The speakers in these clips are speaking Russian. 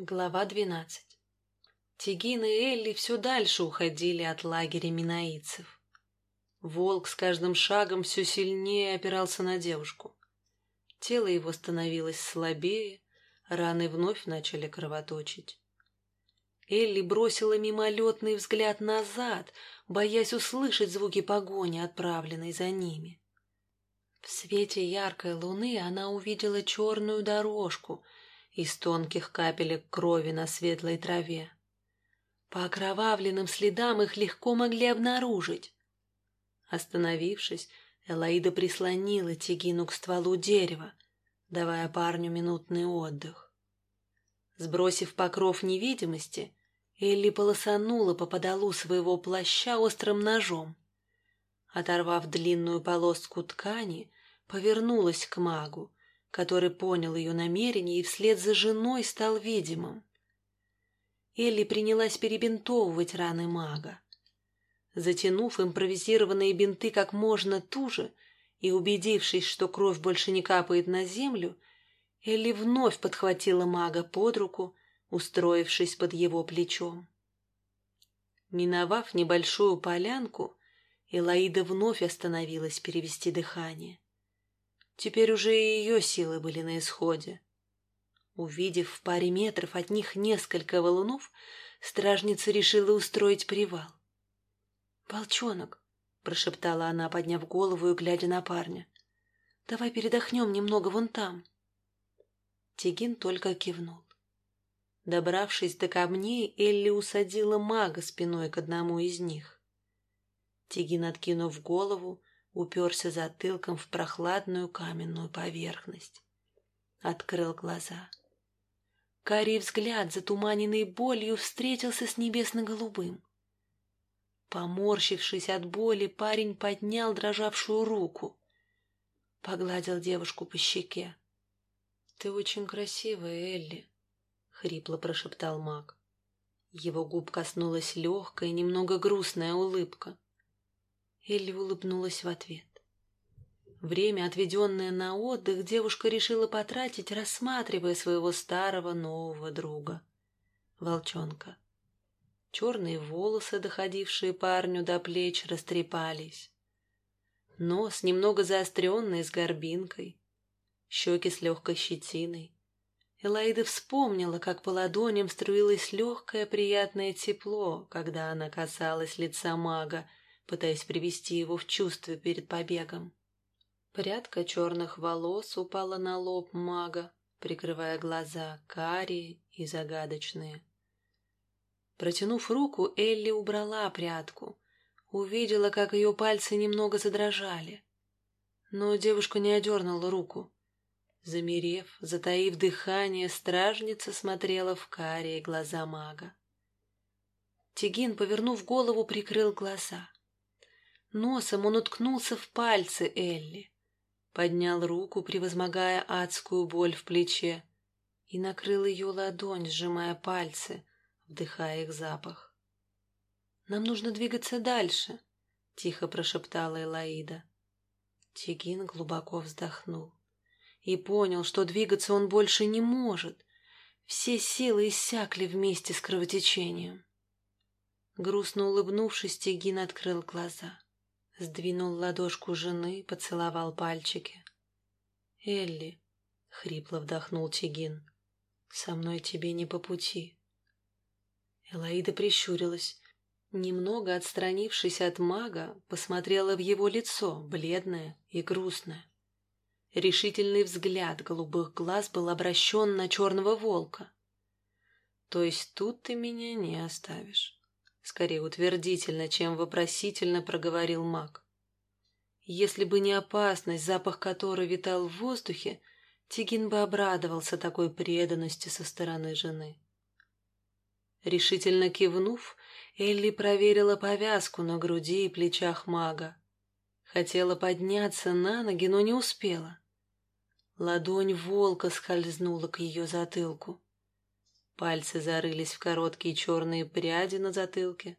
Глава двенадцать. Тигин и Элли все дальше уходили от лагеря минаицев. Волк с каждым шагом все сильнее опирался на девушку. Тело его становилось слабее, раны вновь начали кровоточить. Элли бросила мимолетный взгляд назад, боясь услышать звуки погони, отправленной за ними. В свете яркой луны она увидела черную дорожку — из тонких капелек крови на светлой траве. По окровавленным следам их легко могли обнаружить. Остановившись, Элаида прислонила Тигину к стволу дерева, давая парню минутный отдых. Сбросив покров невидимости, Элли полосанула по подолу своего плаща острым ножом. Оторвав длинную полоску ткани, повернулась к магу, который понял ее намерение и вслед за женой стал видимым. Элли принялась перебинтовывать раны мага. Затянув импровизированные бинты как можно туже и убедившись, что кровь больше не капает на землю, Элли вновь подхватила мага под руку, устроившись под его плечом. Миновав небольшую полянку, Элаида вновь остановилась перевести дыхание. Теперь уже и ее силы были на исходе. Увидев в паре метров от них несколько валунов, стражница решила устроить привал. «Волчонок», — прошептала она, подняв голову и глядя на парня, — «давай передохнем немного вон там». Тигин только кивнул. Добравшись до камней, Элли усадила мага спиной к одному из них. Тигин, откинув голову, уперся затылком в прохладную каменную поверхность. Открыл глаза. Карий взгляд, затуманенный болью, встретился с небесно-голубым. Поморщившись от боли, парень поднял дрожавшую руку. Погладил девушку по щеке. — Ты очень красивая, Элли, — хрипло прошептал маг. Его губ коснулась легкая, немного грустная улыбка. Элли улыбнулась в ответ. Время, отведенное на отдых, девушка решила потратить, рассматривая своего старого нового друга, волчонка. Черные волосы, доходившие парню до плеч, растрепались. Нос немного заостренный, с горбинкой. Щеки с легкой щетиной. Элаида вспомнила, как по ладоням струилось легкое приятное тепло, когда она касалась лица мага, пытаясь привести его в чувство перед побегом. Прядка черных волос упала на лоб мага, прикрывая глаза карие и загадочные. Протянув руку, Элли убрала прядку, увидела, как ее пальцы немного задрожали. Но девушка не одернула руку. Замерев, затаив дыхание, стражница смотрела в карие глаза мага. Тигин, повернув голову, прикрыл глаза. Носом он уткнулся в пальцы Элли, поднял руку, превозмогая адскую боль в плече, и накрыл ее ладонь, сжимая пальцы, вдыхая их запах. «Нам нужно двигаться дальше», — тихо прошептала Элаида. Тигин глубоко вздохнул и понял, что двигаться он больше не может. Все силы иссякли вместе с кровотечением. Грустно улыбнувшись, Тигин открыл глаза. Сдвинул ладошку жены, поцеловал пальчики. «Элли», — хрипло вдохнул Тигин, — «со мной тебе не по пути». Элаида прищурилась. Немного отстранившись от мага, посмотрела в его лицо, бледное и грустное. Решительный взгляд голубых глаз был обращен на черного волка. «То есть тут ты меня не оставишь?» Скорее утвердительно, чем вопросительно проговорил маг. Если бы не опасность, запах которой витал в воздухе, Тигин бы обрадовался такой преданности со стороны жены. Решительно кивнув, Элли проверила повязку на груди и плечах мага. Хотела подняться на ноги, но не успела. Ладонь волка скользнула к ее затылку. Пальцы зарылись в короткие черные пряди на затылке.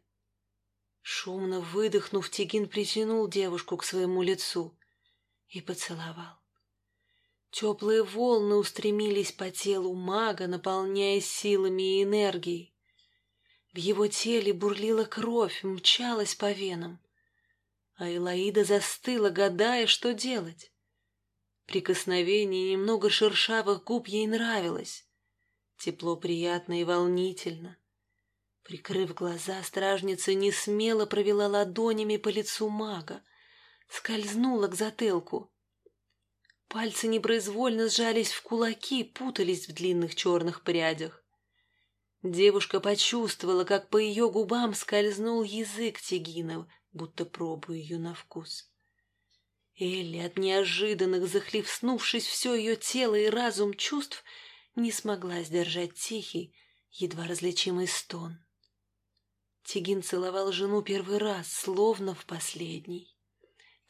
Шумно выдохнув, Тигин притянул девушку к своему лицу и поцеловал. Теплые волны устремились по телу мага, наполняя силами и энергией. В его теле бурлила кровь, мчалась по венам. А Элаида застыла, гадая, что делать. Прикосновение немного шершавых губ ей нравилось. Тепло приятно и волнительно. Прикрыв глаза, стражница не смело провела ладонями по лицу мага, скользнула к затылку. Пальцы непроизвольно сжались в кулаки, путались в длинных черных прядях. Девушка почувствовала, как по ее губам скользнул язык Тигинов, будто пробуя ее на вкус. Элли от неожиданных, захлестнувшись все ее тело и разум чувств, не смогла сдержать тихий, едва различимый стон. Тигин целовал жену первый раз, словно в последний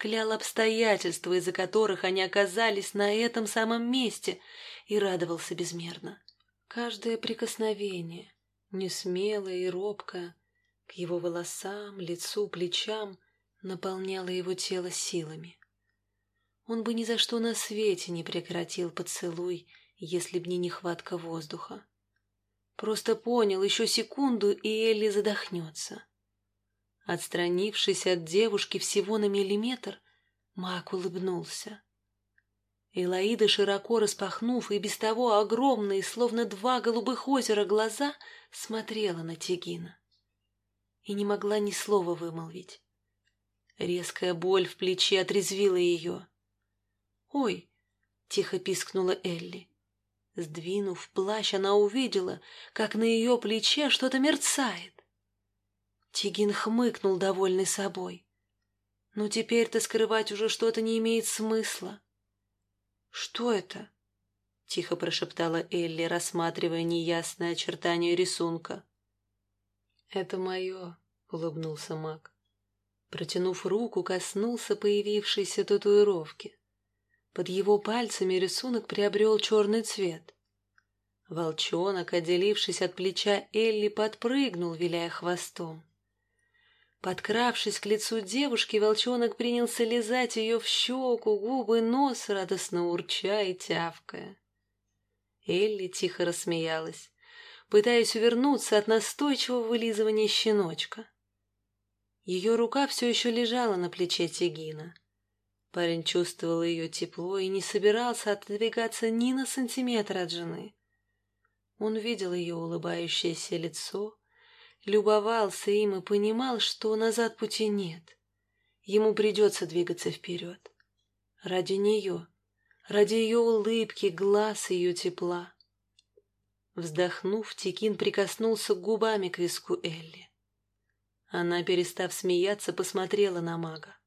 клял обстоятельства, из-за которых они оказались на этом самом месте, и радовался безмерно. Каждое прикосновение, несмелое и робкое, к его волосам, лицу, плечам, наполняло его тело силами. Он бы ни за что на свете не прекратил поцелуй, если б не нехватка воздуха. Просто понял еще секунду, и Элли задохнется. Отстранившись от девушки всего на миллиметр, Мак улыбнулся. Элаида, широко распахнув и без того огромные, словно два голубых озера, глаза, смотрела на Тигина. И не могла ни слова вымолвить. Резкая боль в плече отрезвила ее. «Ой!» — тихо пискнула Элли. Сдвинув плащ, она увидела, как на ее плече что-то мерцает. Тигин хмыкнул, довольный собой. «Ну теперь-то скрывать уже что-то не имеет смысла». «Что это?» — тихо прошептала Элли, рассматривая неясное очертание рисунка. «Это мое», — улыбнулся маг. Протянув руку, коснулся появившейся татуировки. Под его пальцами рисунок приобрел черный цвет. Волчонок, отделившись от плеча Элли, подпрыгнул, виляя хвостом. Подкравшись к лицу девушки, волчонок принялся лизать ее в щеку, губы, нос, радостно урча и тявкая. Элли тихо рассмеялась, пытаясь увернуться от настойчивого вылизывания щеночка. Ее рука все еще лежала на плече Тигина. Парень чувствовал ее тепло и не собирался отодвигаться ни на сантиметр от жены. Он видел ее улыбающееся лицо, любовался им и понимал, что назад пути нет. Ему придется двигаться вперед. Ради нее, ради ее улыбки, глаз и ее тепла. Вздохнув, Тикин прикоснулся губами к виску Элли. Она, перестав смеяться, посмотрела на мага.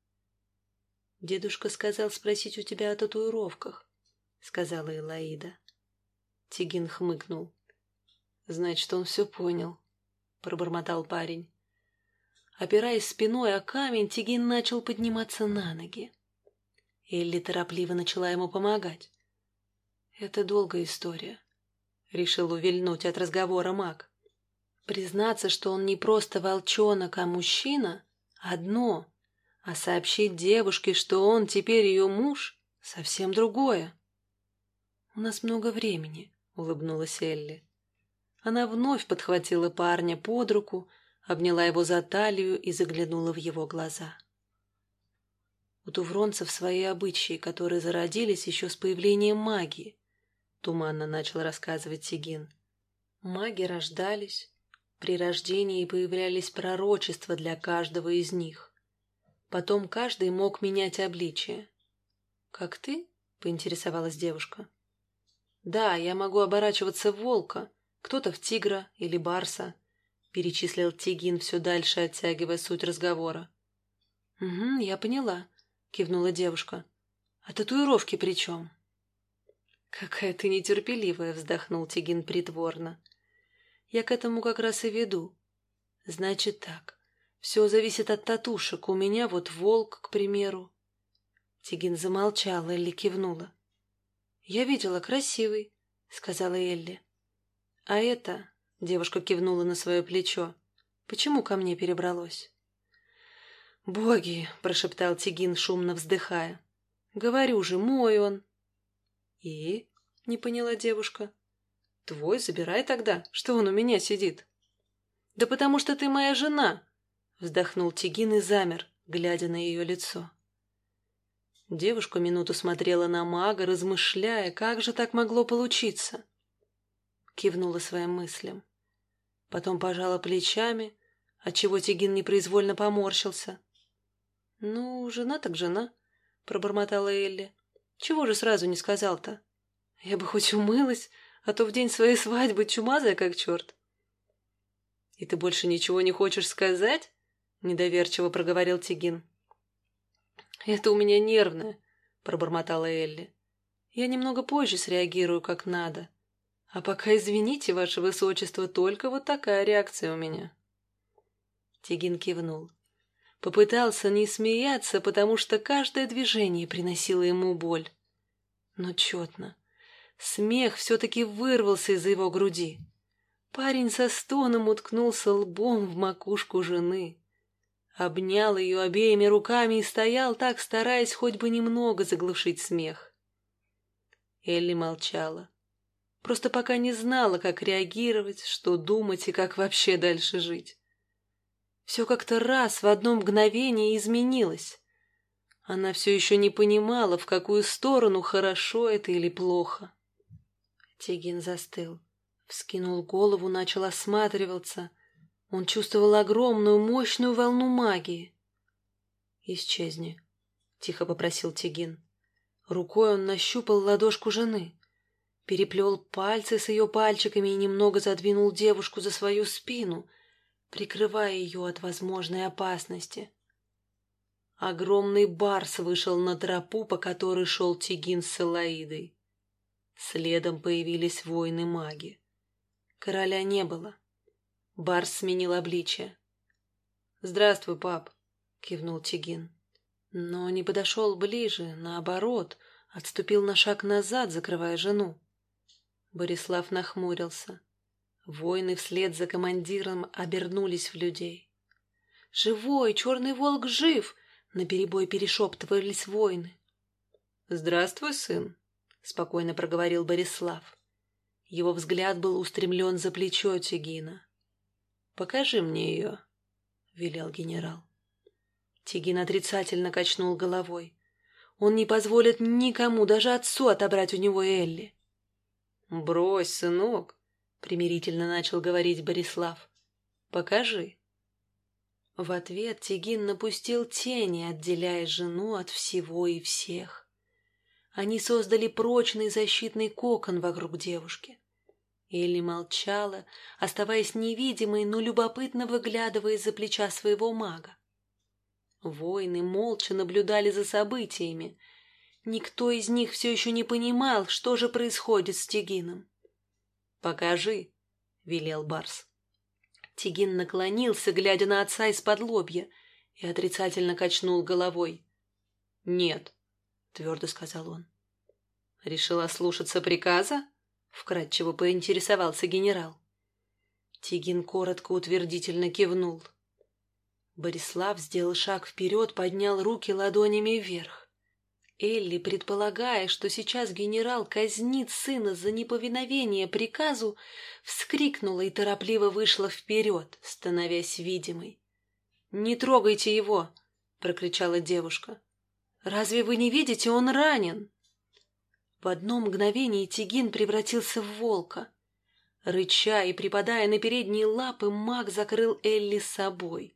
«Дедушка сказал спросить у тебя о татуировках», — сказала Элаида. Тигин хмыкнул. «Значит, он все понял пробормотал парень. Опираясь спиной о камень, Тигин начал подниматься на ноги. Элли торопливо начала ему помогать. «Это долгая история», — решил увильнуть от разговора маг. Признаться, что он не просто волчонок, а мужчина — одно, а сообщить девушке, что он теперь ее муж — совсем другое. «У нас много времени», — улыбнулась Элли. Она вновь подхватила парня под руку, обняла его за талию и заглянула в его глаза. У тувронцев свои обычаи, которые зародились еще с появлением магии, туманно начал рассказывать Тигин. Маги рождались, при рождении появлялись пророчества для каждого из них. Потом каждый мог менять обличие. «Как ты?» — поинтересовалась девушка. «Да, я могу оборачиваться в волка, кто-то в тигра или барса, перечислил Тигин все дальше, оттягивая суть разговора. Угу, я поняла, кивнула девушка. А татуировки при чем? Какая ты нетерпеливая, вздохнул Тигин притворно. Я к этому как раз и веду. Значит так, все зависит от татушек. У меня вот волк, к примеру. Тигин замолчала, Элли кивнула. «Я видела, красивый», — сказала Элли. «А это...» — девушка кивнула на свое плечо. «Почему ко мне перебралось?» «Боги!» — прошептал Тигин, шумно вздыхая. «Говорю же, мой он!» «И?» — не поняла девушка. «Твой забирай тогда, что он у меня сидит». «Да потому что ты моя жена!» — вздохнул Тигин и замер, глядя на ее лицо. Девушка минуту смотрела на мага, размышляя, как же так могло получиться. Кивнула своим мыслям. Потом пожала плечами, отчего Тигин непроизвольно поморщился. «Ну, жена так жена», — пробормотала Элли. «Чего же сразу не сказал-то? Я бы хоть умылась, а то в день своей свадьбы чумазая как черт». «И ты больше ничего не хочешь сказать?» — недоверчиво проговорил Тигин. «Это у меня нервное», — пробормотала Элли. «Я немного позже среагирую как надо. А пока, извините, ваше высочество, только вот такая реакция у меня». Тигин кивнул. Попытался не смеяться, потому что каждое движение приносило ему боль. Но четно. Смех все-таки вырвался из его груди. Парень со стоном уткнулся лбом в макушку жены. Обнял ее обеими руками и стоял так, стараясь хоть бы немного заглушить смех. Элли молчала. Просто пока не знала, как реагировать, что думать и как вообще дальше жить. Все как-то раз в одно мгновение изменилось. Она все еще не понимала, в какую сторону, хорошо это или плохо. Тигин застыл, вскинул голову, начал осматриваться — он чувствовал огромную, мощную волну магии. «Исчезни», — тихо попросил Тигин. Рукой он нащупал ладошку жены, переплел пальцы с ее пальчиками и немного задвинул девушку за свою спину, прикрывая ее от возможной опасности. Огромный барс вышел на тропу, по которой шел Тигин с Элаидой. Следом появились воины-маги. Короля не было. Барс сменил обличие. «Здравствуй, пап», — кивнул Тигин. Но не подошел ближе, наоборот, отступил на шаг назад, закрывая жену. Борислав нахмурился. Воины вслед за командиром обернулись в людей. «Живой! Черный волк жив!» — наперебой перешептывались воины. «Здравствуй, сын!» — спокойно проговорил Борислав. Его взгляд был устремлен за плечо Тигина. «Покажи мне ее», — велел генерал. Тигин отрицательно качнул головой. Он не позволит никому, даже отцу, отобрать у него Элли. «Брось, сынок», — примирительно начал говорить Борислав. «Покажи». В ответ Тигин напустил тени, отделяя жену от всего и всех. Они создали прочный защитный кокон вокруг девушки. Элли молчала, оставаясь невидимой, но любопытно выглядывая из-за плеча своего мага. Воины молча наблюдали за событиями. Никто из них все еще не понимал, что же происходит с Тигином. «Покажи», — велел Барс. Тигин наклонился, глядя на отца из-под лобья, и отрицательно качнул головой. «Нет», — твердо сказал он. «Решила слушаться приказа?» Вкратчиво поинтересовался генерал. Тигин коротко утвердительно кивнул. Борислав сделал шаг вперед, поднял руки ладонями вверх. Элли, предполагая, что сейчас генерал казнит сына за неповиновение приказу, вскрикнула и торопливо вышла вперед, становясь видимой. «Не трогайте его!» — прокричала девушка. «Разве вы не видите, он ранен?» В одно мгновение Тигин превратился в волка. Рыча и припадая на передние лапы, маг закрыл Элли собой,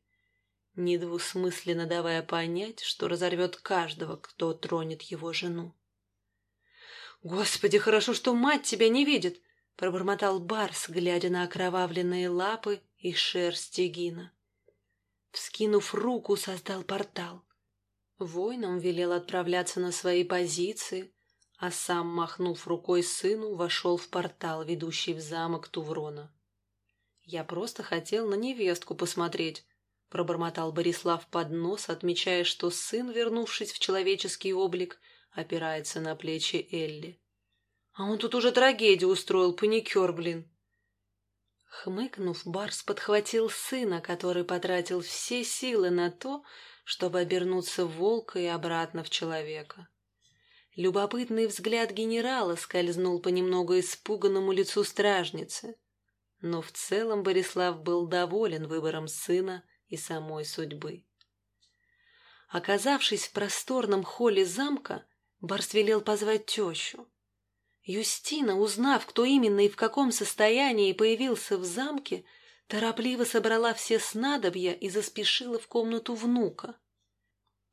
недвусмысленно давая понять, что разорвет каждого, кто тронет его жену. «Господи, хорошо, что мать тебя не видит!» — пробормотал Барс, глядя на окровавленные лапы и шерсть Тигина. Вскинув руку, создал портал. Воинам велел отправляться на свои позиции, а сам, махнув рукой сыну, вошел в портал, ведущий в замок Туврона. «Я просто хотел на невестку посмотреть», — пробормотал Борислав под нос, отмечая, что сын, вернувшись в человеческий облик, опирается на плечи Элли. «А он тут уже трагедию устроил, паникер, блин!» Хмыкнув, Барс подхватил сына, который потратил все силы на то, чтобы обернуться в волка и обратно в человека. Любопытный взгляд генерала скользнул по немного испуганному лицу стражницы. Но в целом Борислав был доволен выбором сына и самой судьбы. Оказавшись в просторном холле замка, Барс велел позвать тещу. Юстина, узнав, кто именно и в каком состоянии появился в замке, торопливо собрала все снадобья и заспешила в комнату внука.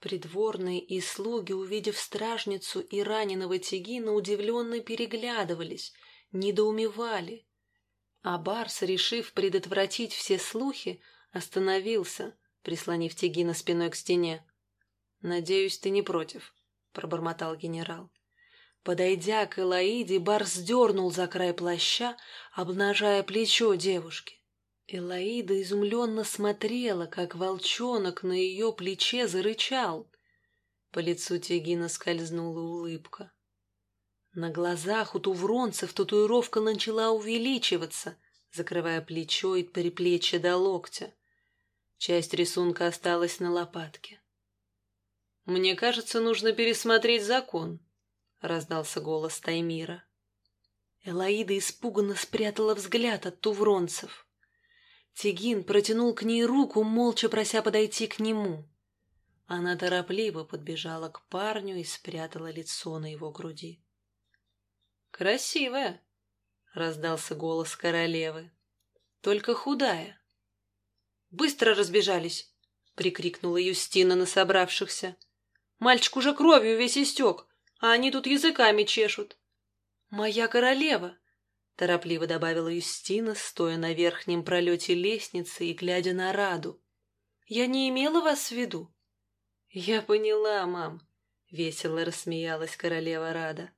Придворные и слуги, увидев стражницу и раненого Тигина, удивленно переглядывались, недоумевали. А Барс, решив предотвратить все слухи, остановился, прислонив Тигина спиной к стене. «Надеюсь, ты не против», — пробормотал генерал. Подойдя к Элаиде, Барс дернул за край плаща, обнажая плечо девушки. Элаида изумленно смотрела, как волчонок на ее плече зарычал. По лицу Тегина скользнула улыбка. На глазах у тувронцев татуировка начала увеличиваться, закрывая плечо и переплечье до локтя. Часть рисунка осталась на лопатке. «Мне кажется, нужно пересмотреть закон», раздался голос Таймира. Элаида испуганно спрятала взгляд от тувронцев. Тигин протянул к ней руку, молча прося подойти к нему. Она торопливо подбежала к парню и спрятала лицо на его груди. «Красивая!» — раздался голос королевы. «Только худая». «Быстро разбежались!» — прикрикнула Юстина на собравшихся. «Мальчик уже кровью весь истек а они тут языками чешут. «Моя королева!» — торопливо добавила Юстина, стоя на верхнем пролете лестницы и глядя на Раду. «Я не имела вас в виду?» «Я поняла, мам», — весело рассмеялась королева Рада.